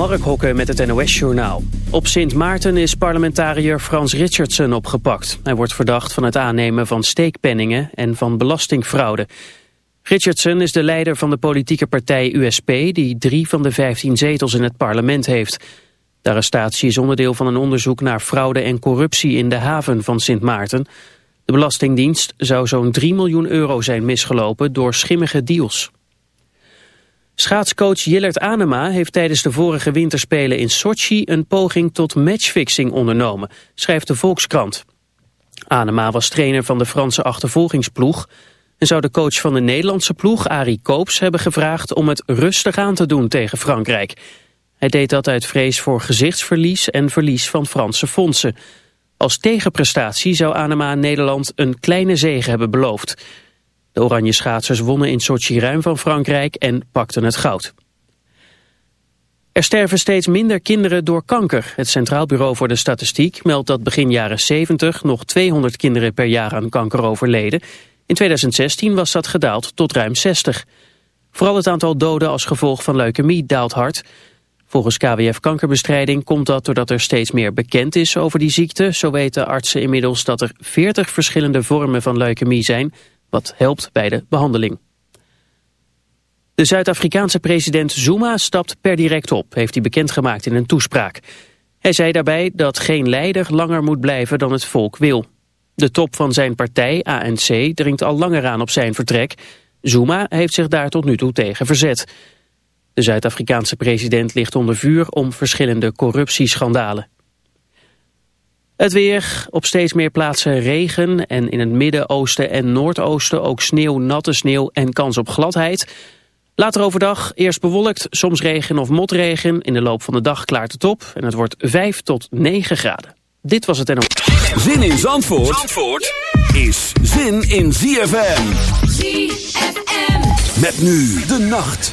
Mark Hokke met het NOS-journaal. Op Sint Maarten is parlementariër Frans Richardson opgepakt. Hij wordt verdacht van het aannemen van steekpenningen en van belastingfraude. Richardson is de leider van de politieke partij USP... die drie van de vijftien zetels in het parlement heeft. De arrestatie is onderdeel van een onderzoek naar fraude en corruptie... in de haven van Sint Maarten. De Belastingdienst zou zo'n 3 miljoen euro zijn misgelopen door schimmige deals. Schaatscoach Jillert Anema heeft tijdens de vorige winterspelen in Sochi een poging tot matchfixing ondernomen, schrijft de Volkskrant. Anema was trainer van de Franse achtervolgingsploeg en zou de coach van de Nederlandse ploeg, Arie Koops, hebben gevraagd om het rustig aan te doen tegen Frankrijk. Hij deed dat uit vrees voor gezichtsverlies en verlies van Franse fondsen. Als tegenprestatie zou Anema Nederland een kleine zege hebben beloofd. De oranje schaatsers wonnen in Sochi ruim van Frankrijk en pakten het goud. Er sterven steeds minder kinderen door kanker. Het Centraal Bureau voor de Statistiek meldt dat begin jaren 70 nog 200 kinderen per jaar aan kanker overleden. In 2016 was dat gedaald tot ruim 60. Vooral het aantal doden als gevolg van leukemie daalt hard. Volgens KWF Kankerbestrijding komt dat doordat er steeds meer bekend is over die ziekte. Zo weten artsen inmiddels dat er 40 verschillende vormen van leukemie zijn wat helpt bij de behandeling. De Zuid-Afrikaanse president Zuma stapt per direct op, heeft hij bekendgemaakt in een toespraak. Hij zei daarbij dat geen leider langer moet blijven dan het volk wil. De top van zijn partij, ANC, dringt al langer aan op zijn vertrek. Zuma heeft zich daar tot nu toe tegen verzet. De Zuid-Afrikaanse president ligt onder vuur om verschillende corruptieschandalen. Het weer, op steeds meer plaatsen regen en in het midden, oosten en noordoosten ook sneeuw, natte sneeuw en kans op gladheid. Later overdag eerst bewolkt, soms regen of motregen. In de loop van de dag klaart het op en het wordt 5 tot 9 graden. Dit was het en Zin in Zandvoort, Zandvoort is zin in ZFM. ZFM. Met nu de nacht.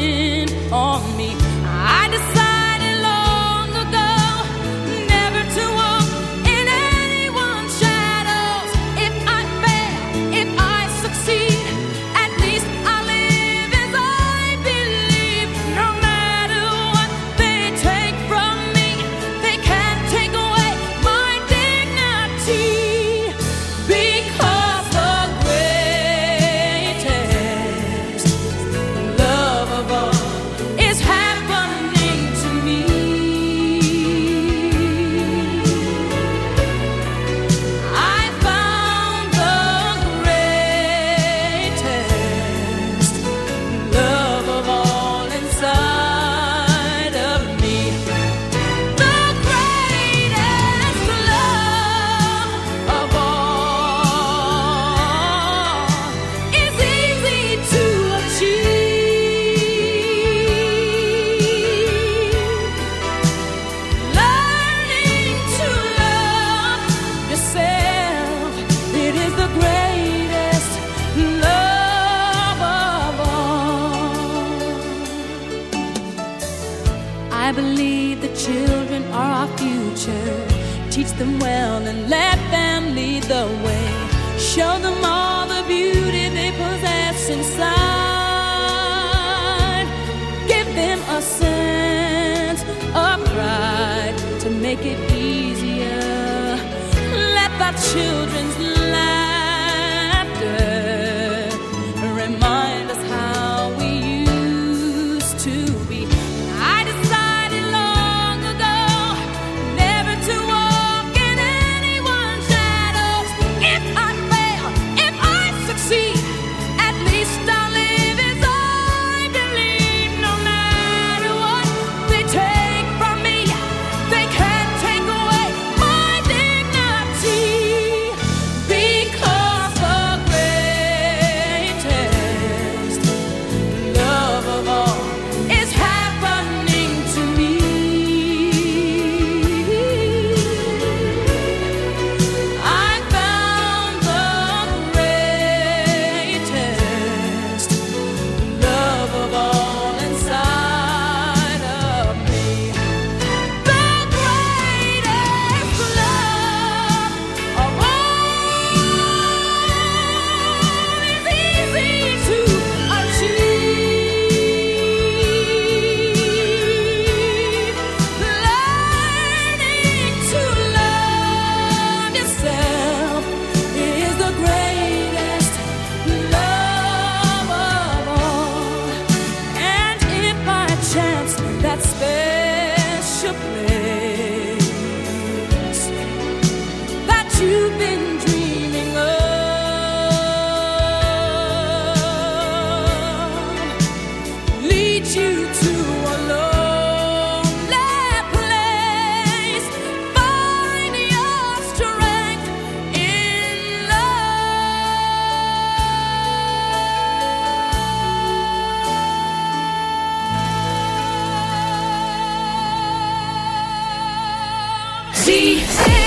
See.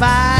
Need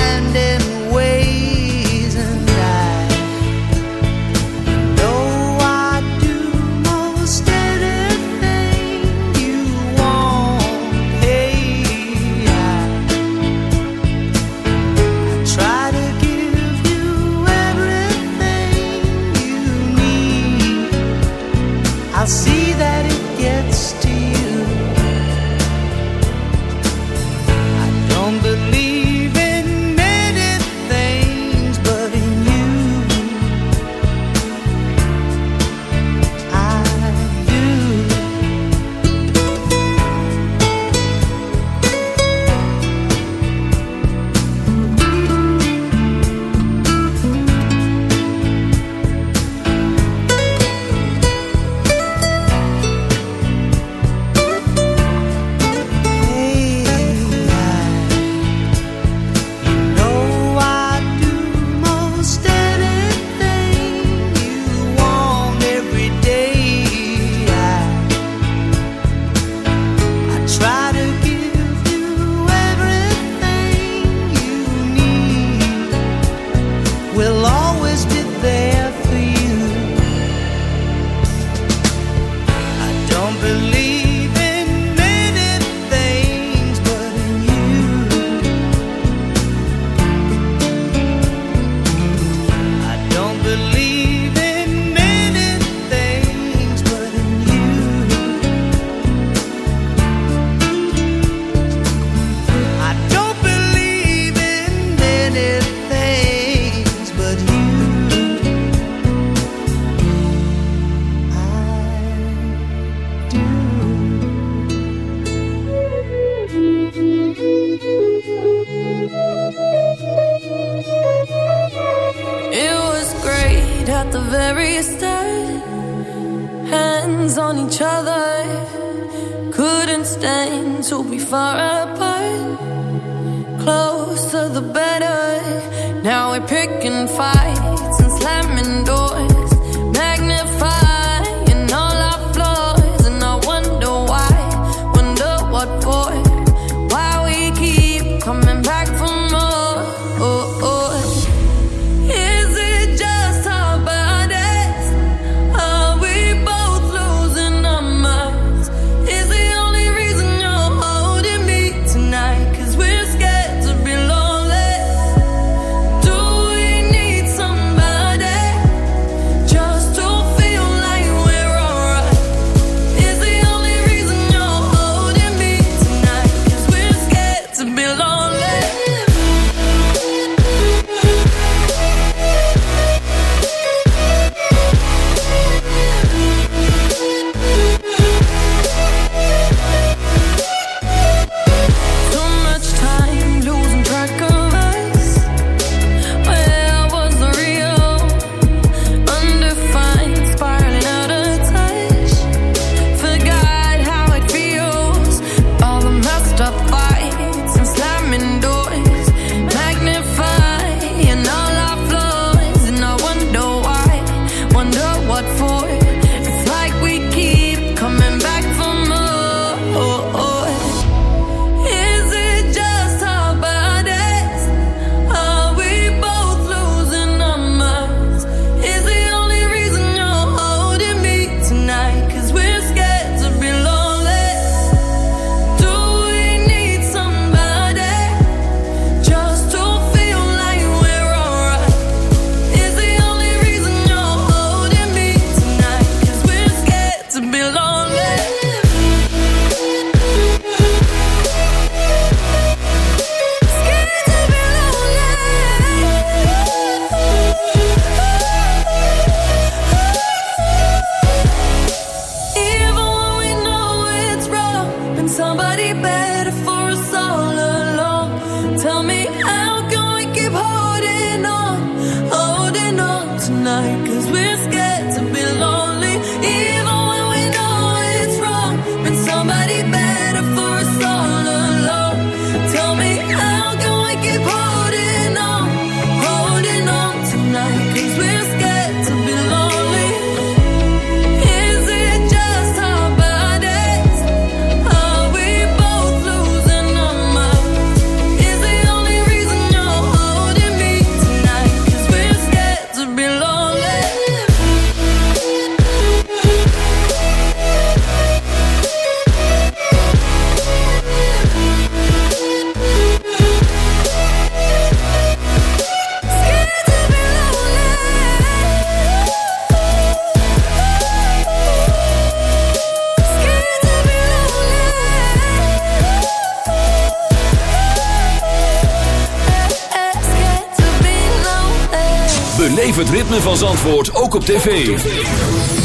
ritme van Zandvoort ook op tv.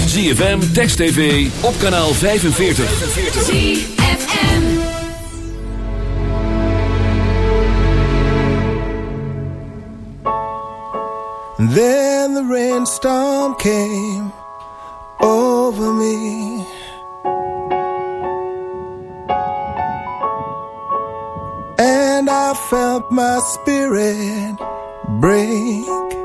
ZFM, Text TV, op kanaal 45. ZFM Then the rainstorm came over me And I felt my spirit break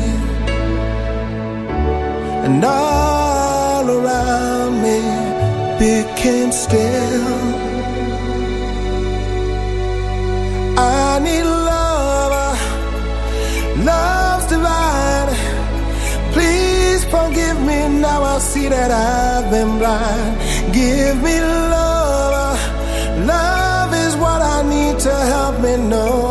and all around me became still. I need love, love's divine. Please forgive me now. I see that I've been blind. Give me love, love is what I need to help me know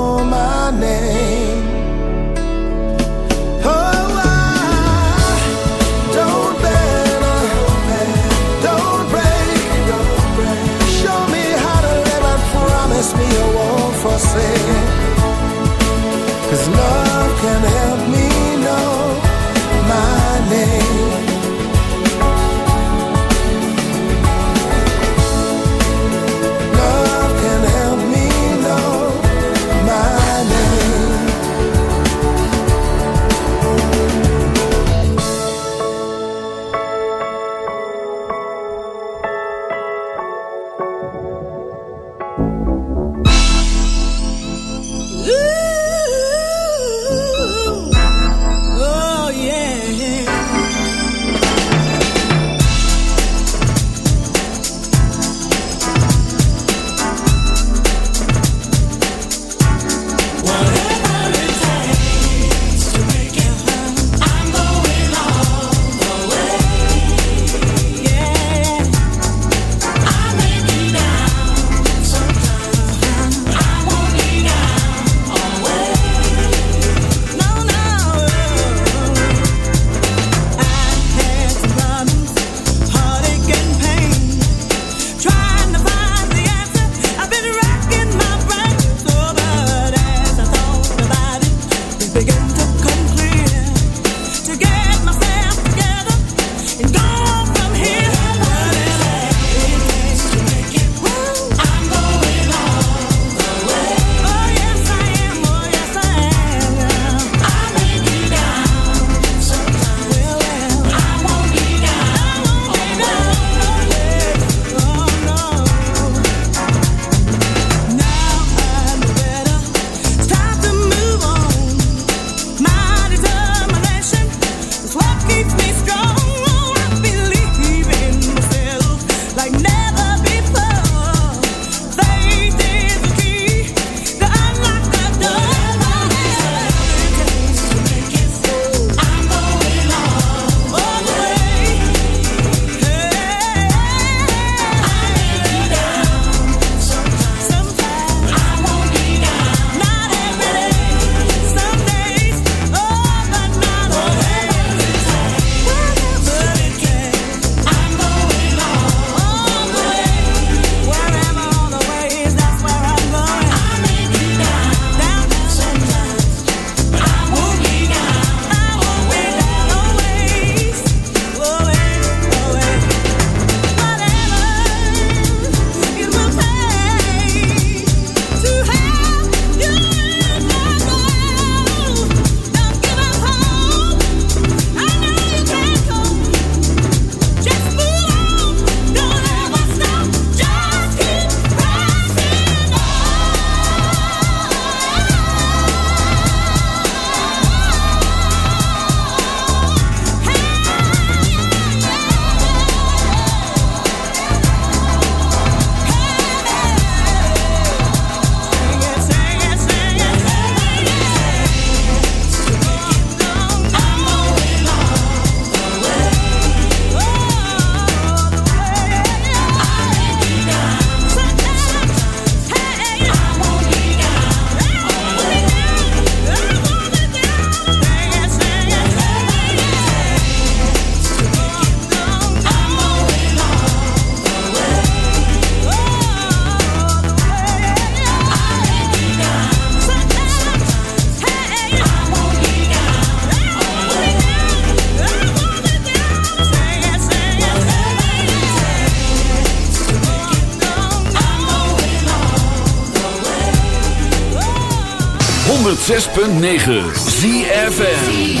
106.9 ZFN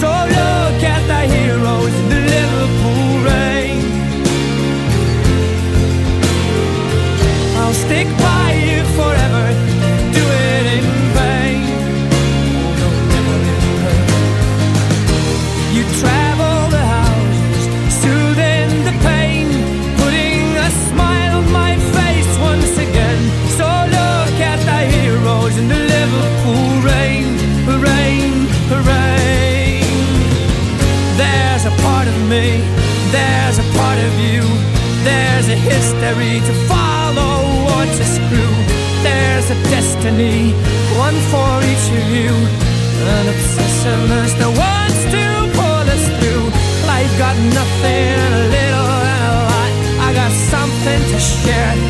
So look at the heroes the Liverpool rain. I'll stick by there's a history to follow or to screw. There's a destiny, one for each of you, an obsession obsessiveness that wants to pull us through. Life got nothing, a little and a lot. I got something to share.